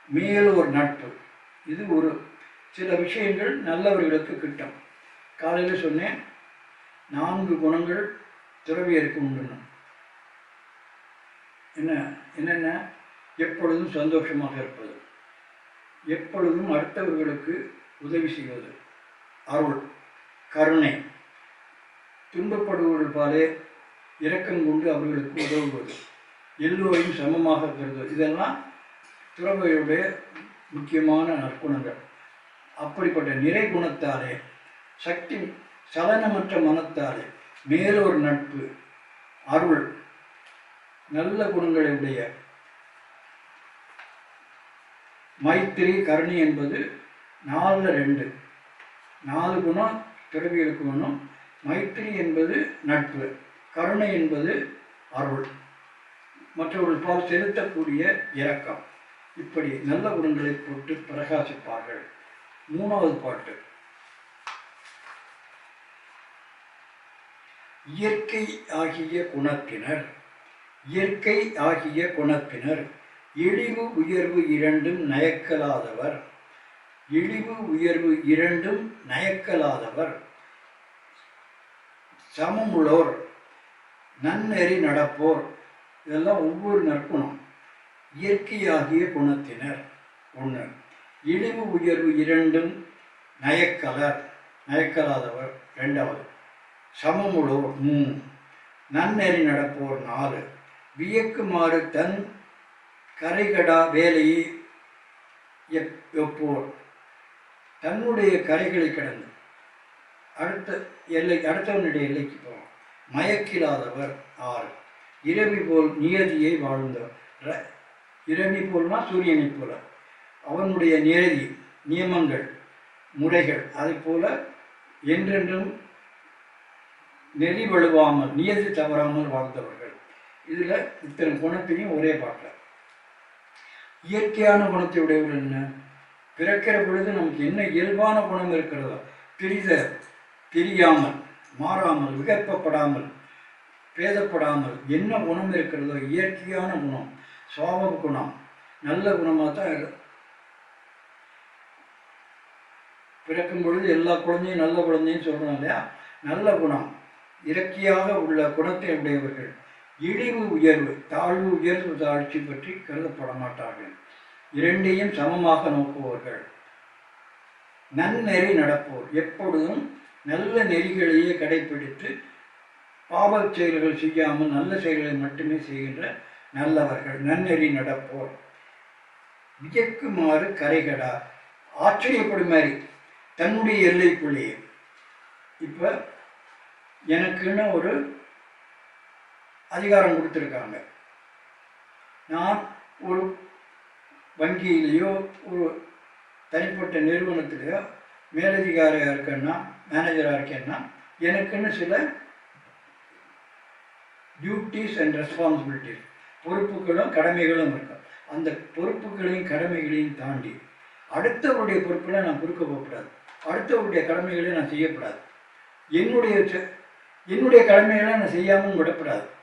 மேலோர் நட்பு. இது ஒரு சில விஷயங்கள் நல்லவர்களுக்கு கிட்டும். காலையில் சொன்னேன் நான்கு குணங்கள் துறவியருக்கு உண்டுன்னு. என்ன என்னென்ன? எப்பொழுதும் சந்தோஷமாக இருப்பது. எப்பொழுதும் அடுத்தவர்களுக்கு உதவி செய்வது. அருள் கருணை துன்பப்படுவர்கள் பாலே இரக்கம் கொண்டு அவர்களுக்கு உதவுவது. எல்லோரையும் சமமாக கருதுவது. இதெல்லாம் துறவையுடைய முக்கியமான நற்குணங்கள். அப்படிப்பட்ட நிறை குணத்தாலே சக்தி சலனமற்ற மனத்தாலே மேலொரு நட்பு அருள் நல்ல குணங்களை உடைய மைத்திரி கருணி என்பது நாலில் ரெண்டு. நாலு குணம் பிறவிகளுக்கு குணம். மைத்திரி என்பது நட்பு. கருணை என்பது அருள். மற்றவர்கள் பால் செலுத்தக்கூடிய இரக்கம். இப்படி நல்ல குணங்களை போட்டு பிரகாசிப்பார்கள். மூணாவது பாட்டு. இயற்கை ஆகிய குணத்தினர். இயற்கை ஆகிய குணத்தினர். இழிவு உயர்வு இரண்டும் நயக்கலாதவர். இழிவு உயர்வு இரண்டும் நயக்கலாதவர். சமமுள்ளோர் நன்னெறி நடப்போர். இதெல்லாம் ஒவ்வொரு நற்குணம். இயற்கையாகிய குணத்தினர். ஒன்று இழிவு உயர்வு இரண்டும் நயக்கலர் நயக்கலாதவர். ரெண்டாவது சமமுள்ளோர் மூணு நன்னெறி நடப்போர் நாலு. வியக்குமாறு தன் கரைகடா வேலையை எப் எப்போர் தன்னுடைய கரைகளை கடந்து அடுத்த எல்லை அடுத்தவனுடைய எல்லைக்கு போவான். மயக்கில்லாதவர் ஆறு. இரவி போல் நியதியை வாழ்ந்தவர். ர- இரவி போல்னா சூரியனை போல. அவனுடைய நியதி நியமங்கள் முறைகள் அதை போல என்றென்றும் நெறி வழுவாமல் நியதி தவறாமல் வாழ்ந்தவர்கள். இதில் இத்தனை குணத்தையும் ஒரே பாட்டில் இயற்கையான குணத்தை உடையவர் என்ன? பிறக்கிற பொழுது நமக்கு என்ன இயல்பான குணம் இருக்கிறதோ பிரித பிரியாமல் மாறாமல் விகற்பப்படாமல் பேதப்படாமல் என்ன குணம் இருக்கிறதோ இயற்கையான குணம் சுவாப குணம் நல்ல குணமாக தான் பிறக்கும் பொழுது எல்லா குழந்தையும் நல்ல குழந்தையும் சொல்கிறோம் இல்லையா? நல்ல குணம் இயற்கையாக உள்ள குணத்தை உடையவர்கள். இழிவு உயர்வு தாழ்வு உயர்வு தாழ்ச்சி பற்றி கருதப்பட மாட்டார்கள் இரண்டையும் சமமாக நோக்குவார்கள். நன்னெறி நடப்போர். எப்பொழுதும் நல்ல நெறிகளையே கடைபிடித்து பாவச் செயல்கள் செய்யாமல் நல்ல செயல்களை மட்டுமே செய்கின்ற நல்லவர்கள் நன்னெறி நடப்போர். வியக்குமாறு கரைகடா. ஆச்சரியப்படும் மாதிரி தன்னுடைய எல்லைக்குள்ளேயே. இப்போ எனக்குன்னு ஒரு அதிகாரம் கொடுத்துருக்காங்க. நான் ஒரு வங்கியிலேயோ ஒரு தனிப்பட்ட நிறுவனத்திலேயோ மேலதிகாரியாக இருக்கேன்னா மேனேஜராக இருக்கேன்னா எனக்குன்னு சில டியூட்டிஸ் அண்ட் ரெஸ்பான்சிபிலிட்டிஸ் பொறுப்புகளும் கடமைகளும் இருக்கும். அந்த பொறுப்புகளையும் கடமைகளையும் தாண்டி அடுத்தவருடைய பொறுப்பில் நான் குறுக்க போகக்கூடாது. அடுத்தவருடைய கடமைகளை நான் செய்யக்கூடாது. என்னுடைய செ- என்னுடைய கடமைகளை நான் செய்யாமல் விடக்கூடாது.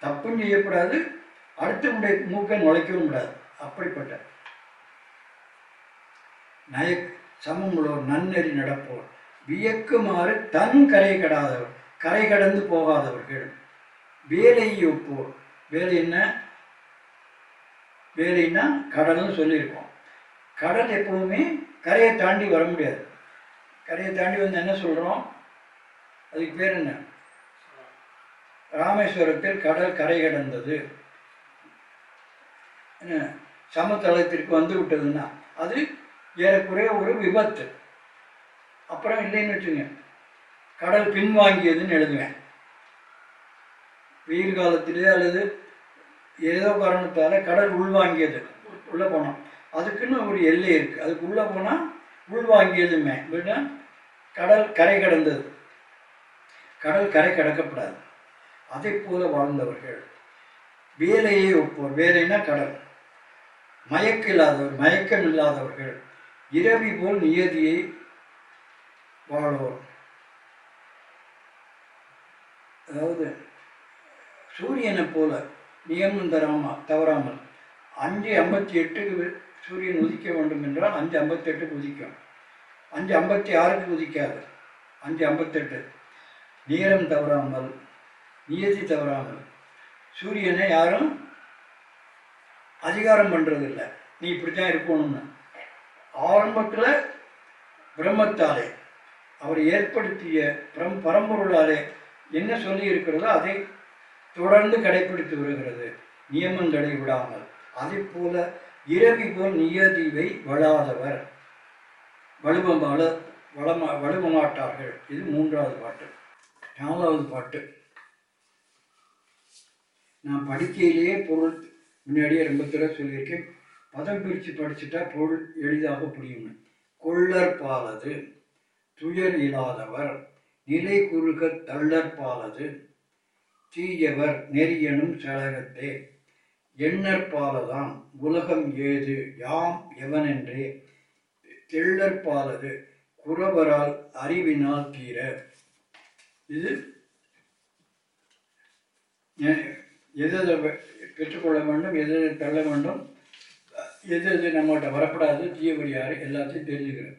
தப்பும் செய்யக்கூடாது அடுத்தவனுடைய மூக்கை நுழைக்கவும் கூடாது. அப்படிப்பட்ட நய உள்ளவர் நன்னெறி நடப்போர் வியக்குமாறு தன் கரை கடாதவர் கரை கடந்து போகாதவர்கள் வேலையை ஒப்போர் வேலை என்ன? வேலைன்னா கடல்னு சொல்லியிருக்கோம். கடல் எப்பவுமே கரையை தாண்டி வர முடியாது. கரையை தாண்டி வந்து என்ன சொல்கிறோம் அதுக்கு பேர் என்ன? ராமேஸ்வரத்தில் கடல் கரை கடந்தது. என்ன? சமதளத்திற்கு வந்து விட்டதுன்னா அது ஏறக்குறைய ஒரு விபத்து. அப்புறம் இல்லைன்னு வச்சுங்க கடல் பின்வாங்கியதுன்னு எழுதுவேன். வெயில் காலத்திலே அல்லது ஏதோ காரணத்தால் கடல் உள்வாங்கியது. உள்ளே போனோம். அதுக்குன்னு ஒரு எல்லை இருக்குது அதுக்கு உள்ளே போனால் உள்வாங்கியதுமே. எப்படின்னா கடல் கரை கடந்தது. கடல் கரை கடக்கப்படாது. அதை போல வாழ்ந்தவர்கள். வேலையை ஒப்போர் வேலைன்னா கடல் மயக்கம் இல்லாதவர் மயக்கம் இல்லாதவர்கள். இரவி போல் நியதியை வாழ்வோர். அதாவது சூரியனை போல நியமம் தராம தவறாமல். அஞ்சு ஐம்பத்தி எட்டுக்கு சூரியன் உதிக்க வேண்டும் என்றால் அஞ்சு ஐம்பத்தெட்டுக்கு உதிக்கும். அஞ்சு ஐம்பத்தி ஆறுக்கு உதிக்காது. அஞ்சு ஐம்பத்தெட்டு நேரம் தவறாமல் நியதி தவறாமல் சூரியனை யாரும் அதிகாரம் பண்ணுறதில்ல நீ இப்படி தான் இருக்கணும்னு. ஆரம்பத்தில் பிரம்மத்தாலே அவர் ஏற்படுத்திய பரம் பரம்பொருளாலே என்ன சொல்லி இருக்கிறதோ அதை தொடர்ந்து கடைபிடித்து வருகிறது. நியமங்களை விடாமல் அதே போல இரவி போல் நியதிவை வளாதவர். வலுவ வள வளமா வலுவ மாட்டார்கள் இது மூன்றாவது பாட்டு. நாலாவது பாட்டு. நான் படிக்கையிலேயே பொருள் முன்னாடியே ரொம்ப தடவை சொல்லியிருக்கேன். பதம் பிரித்து படிச்சுட்டா பொருள் எளிதாக புரியும். கொள்ளற்பாலது துயர் இல்லாதவர் நிலை குறுக தள்ளற்பாலது தீயவர் நெறியனும் சலகத்தே எண்ணற்பாலதான் உலகம் ஏது யாம் எவனென்றே தெள்ளற்பாலது குறவரால் அறிவினால் தீர. இது எது எதை பெ- பெற்றுக்கொள்ள வேண்டும் எது எதை தள்ள வேண்டும் எது எது நம்மகிட்ட வரக்கூடாது தீயவர் யார் எல்லாத்தையும் தெரிஞ்சுக்கிறேன்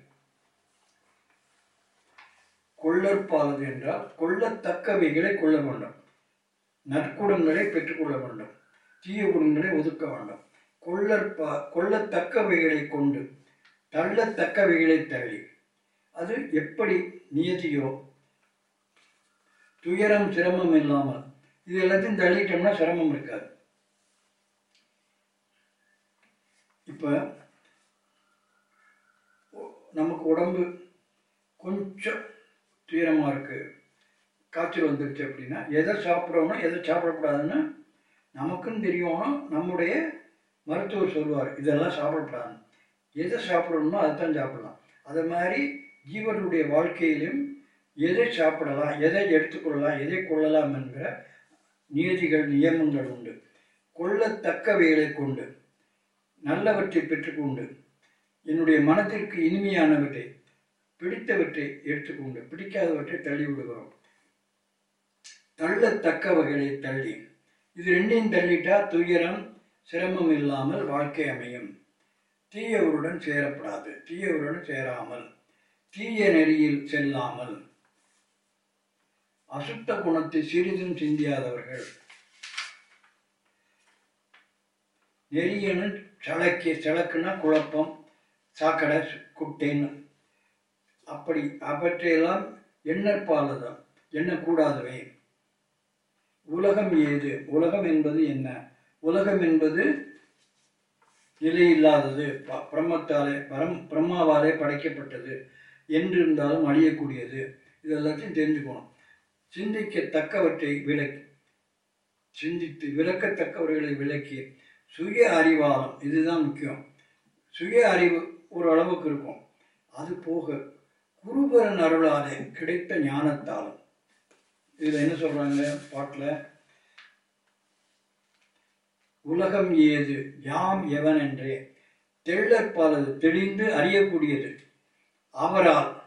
கொள்ளற்பாதது என்றால் கொள்ளத்தக்கவைகளை கொள்ள வேண்டும். நற்குணங்களை பெற்றுக்கொள்ள வேண்டும். தீய குணங்களை ஒதுக்க வேண்டும். கொள்ளற்பா கொள்ளத்தக்கவைகளை கொண்டு தள்ளத்தக்கவைகளை தள்ளி அது எப்படி நியதியோ துயரம் சிரமம் இல்லாமல் இது எல்லாத்தையும் தள்ளிட்டோம்னா சிரமம் இருக்காது. இப்போ நமக்கு உடம்பு கொஞ்சம் தீரமாக இருக்குது காய்ச்சல் வந்துடுச்சு அப்படின்னா எதை சாப்பிட்றோம்னா எதை சாப்பிடக்கூடாதுன்னு நமக்குன்னு தெரியணும் நம்முடைய மருத்துவர் சொல்லுவார் இதெல்லாம் சாப்பிடக்கூடாது. எதை சாப்பிடணுமோ அதுதான் சாப்பிடலாம். அது மாதிரி ஜீவனுடைய வாழ்க்கையிலும் எதை சாப்பிடலாம் எதை எடுத்துக்கொள்ளலாம் எதை கொள்ளலாம் என்கிற நியதிகள் நியமங்கள் உண்டு. கொள்ளத்தக்கவைகளை கொண்டு நல்லவற்றை பெற்றுக்கொண்டு என்னுடைய மனத்திற்கு இனிமையானவற்றை பிடித்தவற்றை எடுத்துக்கொண்டு பிடிக்காதவற்றை தள்ளி விடுகிறோம். தள்ளத்தக்க வகைகளை தள்ளி. இது ரெண்டையும் தள்ளிட்டா துயரம் சிரமம் இல்லாமல் வாழ்க்கை அமையும். தீயவருடன் சேரப்படாது. தீயவருடன் சேராமல். தீய நெறியில் செல்லாமல். அசுத்த குணத்தை சிறிதும் சிந்தியாதவர்கள். நெறியனு சளக்கிய சளக்குனா குழப்பம் சாக்கடை குட்டைன்னு அப்படி அவற்றையெல்லாம் எண்ணற்பாலதான் எண்ணக்கூடாதவை. உலகம் ஏது? உலகம் என்பது என்ன? உலகம் என்பது நிலையில்லாதது ப- பிரம்மத்தாலே பரம் பிரம்மாவாலே படைக்கப்பட்டது. என்றிருந்தாலும் அழியக்கூடியது. இது எல்லாத்தையும் தெரிஞ்சுக்கணும். சிந்திக்கத்தக்கவற்றை விளக்கி சிந்தித்து விளக்கத்தக்கவர்களை விளக்கி சுய அறிவாளம் இதுதான் முக்கியம். சுய அறிவு ஒரு அளவுக்கு இருக்கும். அது போக குருபரன் அருளாலே கிடைத்த ஞானத்தாலும். இதில் என்ன சொல்கிறாங்க பாட்டில்? உலகம் ஏது யாம் எவன் என்றே. தெள்ளற்பாலது தெளிந்து அறியக்கூடியது. அவரால்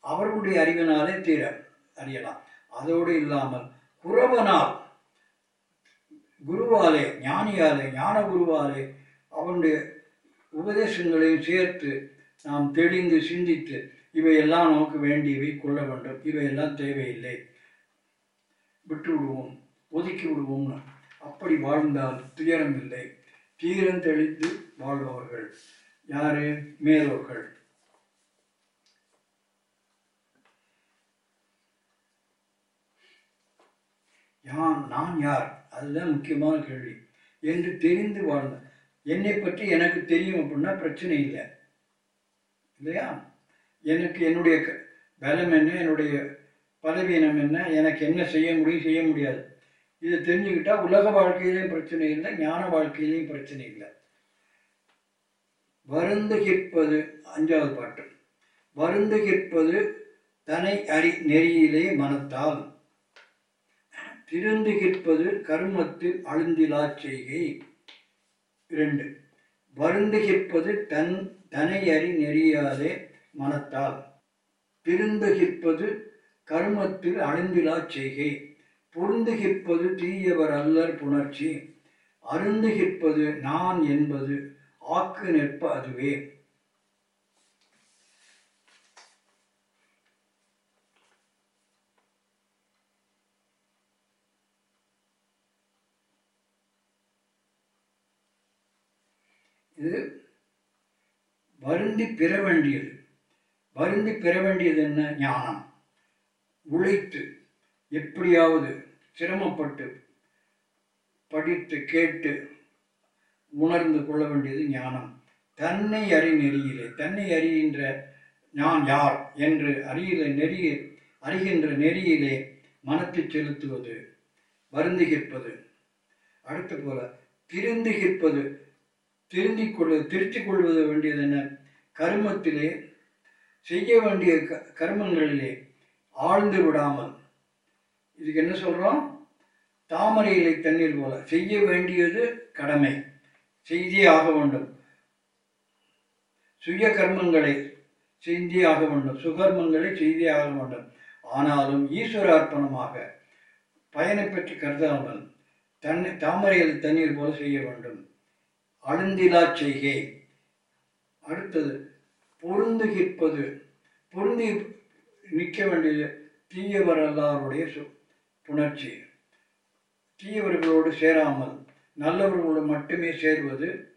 அவர்களுடைய அறிவினாலே தீரம் அறியலாம். அதோடு இல்லாமல் குறவனால் குருவாலே ஞானியாலே ஞான குருவாலே அவனுடைய உபதேசங்களையும் சேர்த்து நாம் தெளிந்து சிந்தித்து இவையெல்லாம் நமக்கு வேண்டியவை கொள்ள வேண்டும். இவையெல்லாம் தேவையில்லை. விட்டு விடுவோம் ஒதுக்கி விடுவோம்னு அப்படி வாழ்ந்தால் துயரம் இல்லை தீரம் தெளித்து வாழ்பவர்கள் யாரு? மேலோர்கள். யான் நான் யார்? அதுதான் முக்கியமான கேள்வி. என்று தெரிந்து வாழ்ந்த என்னை பற்றி எனக்கு தெரியும் அப்படின்னா பிரச்சனை இல்லை. இல்லையா? எனக்கு என்னுடைய க- பலம் என்ன? என்னுடைய பலவீனம் என்ன? எனக்கு என்ன செய்ய முடியும்? செய்ய முடியாது. இதை தெரிஞ்சுக்கிட்டா உலக வாழ்க்கையிலையும் பிரச்சனை இல்லை ஞான வாழ்க்கையிலையும் பிரச்சனை இல்லை. வருந்துகிற்பது அஞ்சாவது பாட்டு. வருந்துகிற்பது தனை அறி நெறியிலே மனத்தால். திருந்துகிற்பது கருமத்தில் அழுந்திலா செய்கை. இரண்டு வருந்துகிற்பது தன் தனையறி நெறியாதே மனத்தால். மனத்தால் திருந்துகிற்பது கருமத்தில் அழுந்திலா செய்கை. பொருந்துகிற்பது தீயவர் அல்லர் புணர்ச்சி. அருந்துகிற்பது நான் என்பது ஆக்கு நிற்ப அதுவே. இது வருந்தி பெற வேண்டியது. வருந்தி பெற வேண்டியது என்ன? ஞானம். உழைத்து எப்படியாவது சிரமப்பட்டு படித்து கேட்டு உணர்ந்து கொள்ள வேண்டியது ஞானம். தன்னை அறி நெறியிலே தன்னை அறிகின்ற நான் யார் என்று அறியில நெறிய அறிகின்ற நெறியிலே மனத்தை செலுத்துவது வருந்துகிற்பது. அடுத்து போல திருந்துகிற்பது திருந்திக் கொள்வது திருத்திக் கொள்வது வேண்டியது என்ன கருமத்திலே செய்ய வேண்டிய க கர்மங்களிலே ஆழ்ந்து விடாமல். இதுக்கு என்ன சொல்கிறோம் தாமரை இலை தண்ணீர் போல. செய்ய வேண்டியது கடமை. செய்தே ஆக வேண்டும். சுய கர்மங்களை செய்தே ஆக வேண்டும். சுகர்மங்களை செய்தே ஆக வேண்டும். ஆனாலும் ஈஸ்வர அர்ப்பணமாக பயனை பற்றி கருதாமல் தண்ணி தாமரையில் தண்ணீர் போல செய்ய வேண்டும். அழுந்திலா செய்கை. அடுத்தது பொருந்துகிற்பது. பொருந்தி நிற்க வேண்டிய தீயவர் அல்லாருடைய சு புணர்ச்சி. தீயவர்களோடு சேராமல் நல்லவர்களோடு மட்டுமே சேர்வது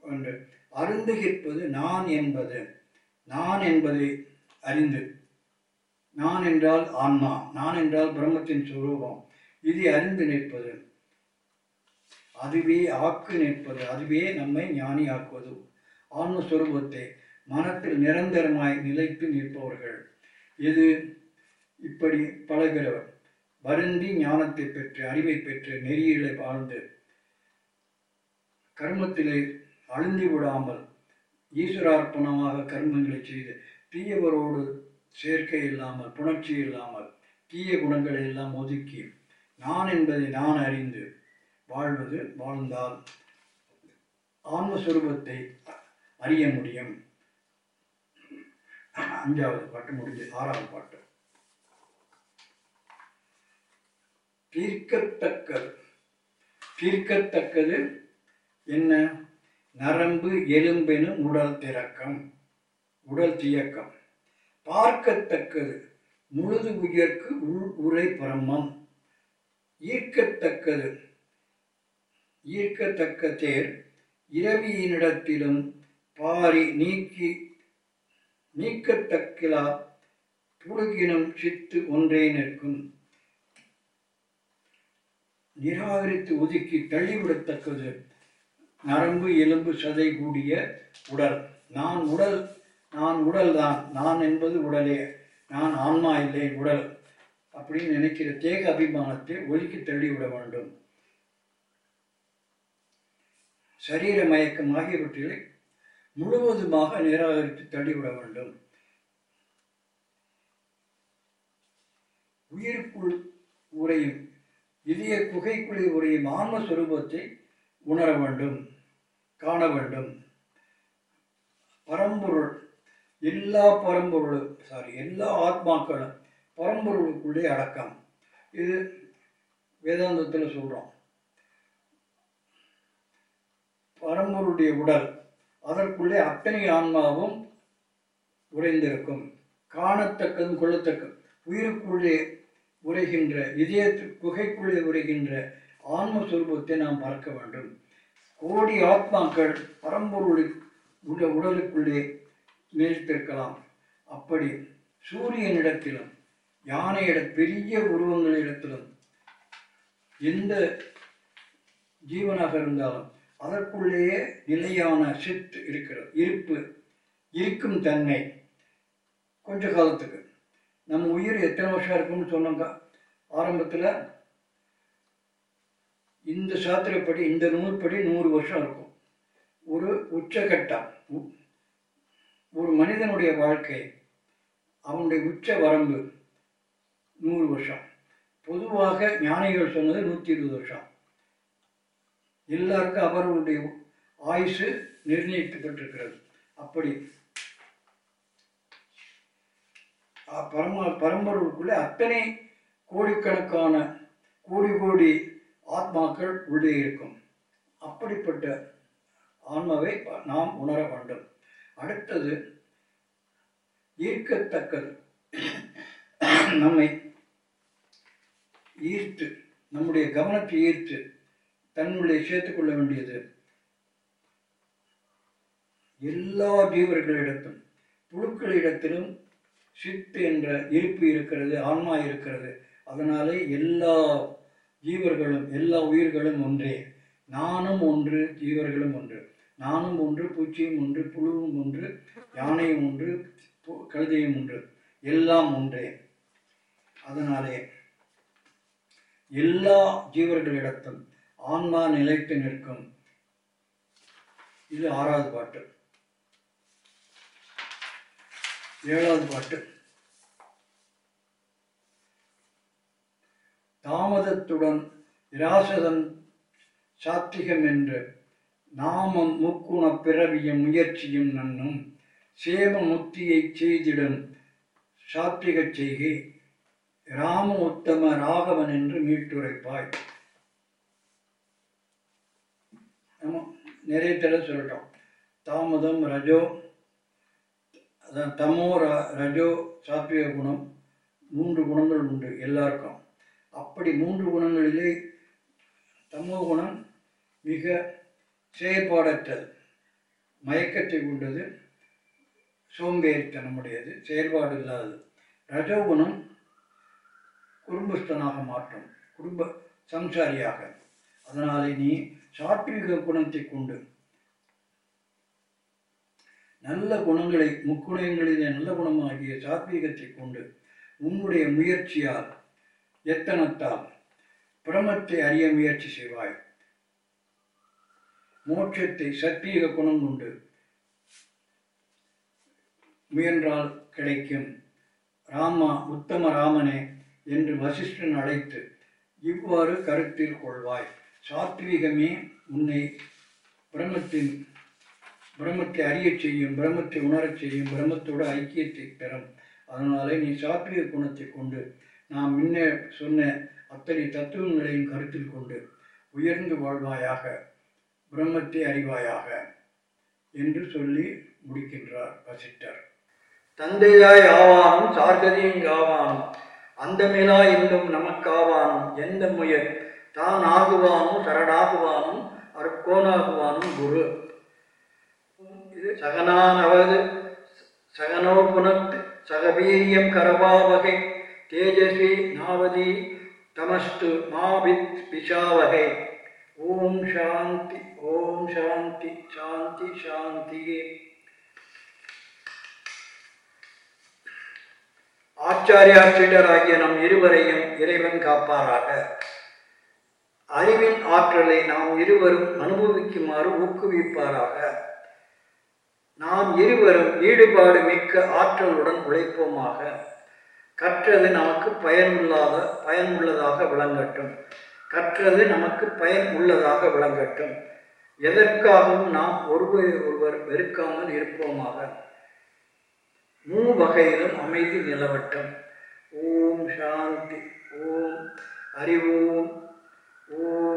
ஒன்று. அருந்துகிற்பது நான் என்பது. நான் என்பதை அறிந்து. நான் என்றால் ஆன்மா. நான் என்றால் பிரம்மத்தின் சுரூபம். இதை அறிந்து நிற்பது. அதுவே ஆக்கு நிற்பது அதுவே நம்மை ஞானியாக்குவது. ஆன்மஸ்வரூபத்தை மனத்தில் நிரந்தரமாய் நிலைத்து நிற்பவர்கள். இது இப்படி பழகிறவர். வருந்தி ஞானத்தை பெற்று அறிவை பெற்று நெறியிலே வாழ்ந்து கர்மத்திலே அழுந்தி விடாமல் ஈஸ்வரார்ப்பணமாக கர்மங்களை செய்து தீயவரோடு சேர்க்கை இல்லாமல் புணர்ச்சி இல்லாமல் தீய குணங்களை எல்லாம் ஒதுக்கி நான் என்பதை நான் அறிந்து வாழ்வது வாழ்ந்தால் ஆன்மஸ்வரூபத்தை அறிய முடியும். அஞ்சாவது பாட்டு முடிஞ்சு ஆறாவது பாட்டு. தீர்க்கத்தக்கது தீர்க்கத்தக்கது என்ன? நரம்பு எலும்பெனும் உடல் திறக்கம் உடல் தியக்கம். பார்க்கத்தக்கது முழுது உயர்க்கு உள் உரை பிரம்மம். ஈர்க்கத்தக்கது ஈர்க்கத்தக்க தேர் இரவியினிடத்திலும் பாரி நீக்கி நீக்கத்தக்கிலா புழுகினும் சித்து ஒன்றே நிற்கும். நிராகரித்து ஒதுக்கி தள்ளிவிடத்தக்கது நரம்பு எலும்பு சதை கூடிய உடல். நான் உடல் நான் உடல் தான். நான் என்பது உடலே. நான் ஆன்மா இல்லை உடல். அப்படின்னு நினைக்கிற தேக அபிமானத்தை ஒதுக்கி தள்ளிவிட வேண்டும். சரீர மயக்கம் ஆகியவற்றிலே முழுவதுமாக நிராகரித்து தள்ளிவிட வேண்டும். உயிருக்குள் உரையும் இதய குகைக்குள்ளே உரையும் ஆன்மஸ்வரூபத்தை உணர வேண்டும் காண வேண்டும். பரம்பொருள் எல்லா பரம்பொருள் சாரி எல்லா ஆத்மாக்களும் பரம்பொருளுக்குள்ளே அடக்கம். இது வேதாந்தத்தில் சொல்கிறோம் பரம்பொருடைய உடல் அதற்குள்ளே அத்தனை ஆன்மாவும் உறைந்திருக்கும். காணத்தக்கதும் கொள்ளத்தக்கதும் உயிருக்குள்ளே உரைகின்ற இதயத்து குகைக்குள்ளே உரைகின்ற ஆன்மஸ்வரூபத்தை நாம் பார்க்க வேண்டும். கோடி ஆத்மாக்கள் பரம்பொருளில் உள்ள உடலுக்குள்ளே நிலைத்திருக்கலாம் அப்படி சூரியனிடத்திலும் யானையிட பெரிய உருவங்களிடத்திலும் எந்த ஜீவனாக இருந்தாலும் அதற்குள்ளேயே நிலையான சித்து இருக்கிறது. இருப்பு. இருக்கும் தன்மை. கொஞ்ச காலத்துக்கு. நம்ம உயிர் எத்தனை வருஷம் இருக்கும்னு சொன்னாங்க ஆரம்பத்தில் இந்த சாத்திரப்படி இந்த நூற்படி நூறு வருஷம் இருக்கும். ஒரு உச்சகட்டம். உ- ஒரு மனிதனுடைய வாழ்க்கை அவனுடைய உச்ச வரம்பு நூறு வருஷம். பொதுவாக ஞானிகள் சொன்னது நூற்றி இருபது வருஷம். எல்லாருக்கும் அவர்களுடைய ஆயுசு நிர்ணயிக்கப்பட்டிருக்கிறது. அப்படி பரம பரம்பொருளுக்குள்ளே அத்தனை கோடிக்கணக்கான கோடி கோடி ஆத்மாக்கள் உள்ளே இருக்கும். அப்படிப்பட்ட ஆன்மாவை நாம் உணர வேண்டும். அடுத்தது ஈர்க்கத்தக்கது. நம்மை ஈர்த்து நம்முடைய கவனத்தை ஈர்த்து தன்னுடைய சேர்த்துக்கொள்ள வேண்டியது. எல்லா ஜீவர்களிடத்தும் புழுக்களிடத்திலும் சித்து என்ற இருப்பு இருக்கிறது ஆன்மா இருக்கிறது. அதனாலே எல்லா ஜீவர்களும் எல்லா உயிர்களும் ஒன்றே. நானும் ஒன்று ஜீவர்களும் ஒன்று. நானும் ஒன்று பூச்சியும் ஒன்று புழுவும் ஒன்று யானையும் ஒன்று பு- கழுதையும் ஒன்று. எல்லாம் ஒன்றே. அதனாலே எல்லா ஜீவர்களிடத்தும் ஆன்மா நிலைத்து நிற்கும். இது ஆறாவது பாட்டு. ஏழாவது பாட்டு. தாமதத்துடன் இராசதன் சாத்திகம் என்று நாமம் முக்குண பிறவியும் முயற்சியும் நன்னும் சேம முக்தியை செய்திடும் சாத்திகச் செய்கை. ராம உத்தம ராகவன் என்று மீட்டுரைப்பாய். நம்ம நிறைய தடவை சொல்லிட்டோம். தாமதம் ரஜோ அதான் தமோ ர- ரஜோ சாத்விக குணம் மூன்று குணங்கள் உண்டு எல்லாருக்கும். அப்படி மூன்று குணங்களிலே தமோ குணம் மிக செயற்பாடற்றது மயக்கத்தை கொண்டது சோம்பேறித்தனமுடையது செயல்பாடு இல்லாதது. ரஜோகுணம் குடும்பஸ்தனாக மாற்றும் குடும்ப சம்சாரியாக. அதனாலே நீ சாத்விக குணத்தை கொண்டு. நல்ல குணங்களை முக்குணங்களிலே நல்ல குணமாகிய சாத்வீகத்தை கொண்டு உன்னுடைய முயற்சியால் எத்தனத்தால் பிரமத்தை அறிய முயற்சி செய்வாய். மோட்சத்தை சத்வீக குணம் கொண்டு முயன்றால் கிடைக்கும். ராமா உத்தம ராமனே என்று வசிஷ்டன் அழைத்து இவ்வாறு கருத்தில் கொள்வாய். சாத்வீகமே உன்னை பிரம்மத்தின் பிரம்மத்தை அறியச் செய்யும் பிரம்மத்தை உணரச் செய்யும் பிரம்மத்தோட ஐக்கியத்தை பெறும். அதனாலே நீ சாத்விக குணத்தை கொண்டு நாம் முன்னே சொன்ன அத்தனை தத்துவங்களையும் கருத்தில் கொண்டு உயர்ந்து வாழ்வாயாக பிரம்மத்தை அறிவாயாக என்று சொல்லி முடிக்கின்றார் வசிட்டர் தந்தையாய் ஆவானும் அந்த அந்தமிலா இன்னும் நமக்காவானும் எந்த முயல் தான் ஆகுவானும் சரணாகுவானும் அற்கோனாகுவானும் குரு. இது சகனானவது சகனோ புனத் சகவீரியம் கரவாவகை தேஜஸ்வி நாவதி தமஸ்து மாவித் பிஷாவகை. ஓம் சாந்தி ஓம் சாந்தி சாந்தி சாந்தியே. ஆச்சாரியாசிரியராகிய நம் இருவரையும் இறைவன் காப்பாராக. அறிவின் ஆற்றலை நாம் இருவரும் அனுபவிக்குமாறு ஊக்குவிப்பாராக. நாம் இருவரும் ஈடுபாடு மிக்க ஆற்றலுடன் உழைப்போமாக. கற்றது நமக்கு பயனுள்ளாத பயனுள்ளதாக விளங்கட்டும். கற்றது நமக்கு பயன் உள்ளதாக விளங்கட்டும். எதற்காகவும் நாம் ஒருவரை ஒருவர் வெறுக்காமல் இருப்போமாக. மூ வகையிலும் அமைதி நிலவட்டும். ஓம் சாந்தி ஓம் அறிவோம் ஓம்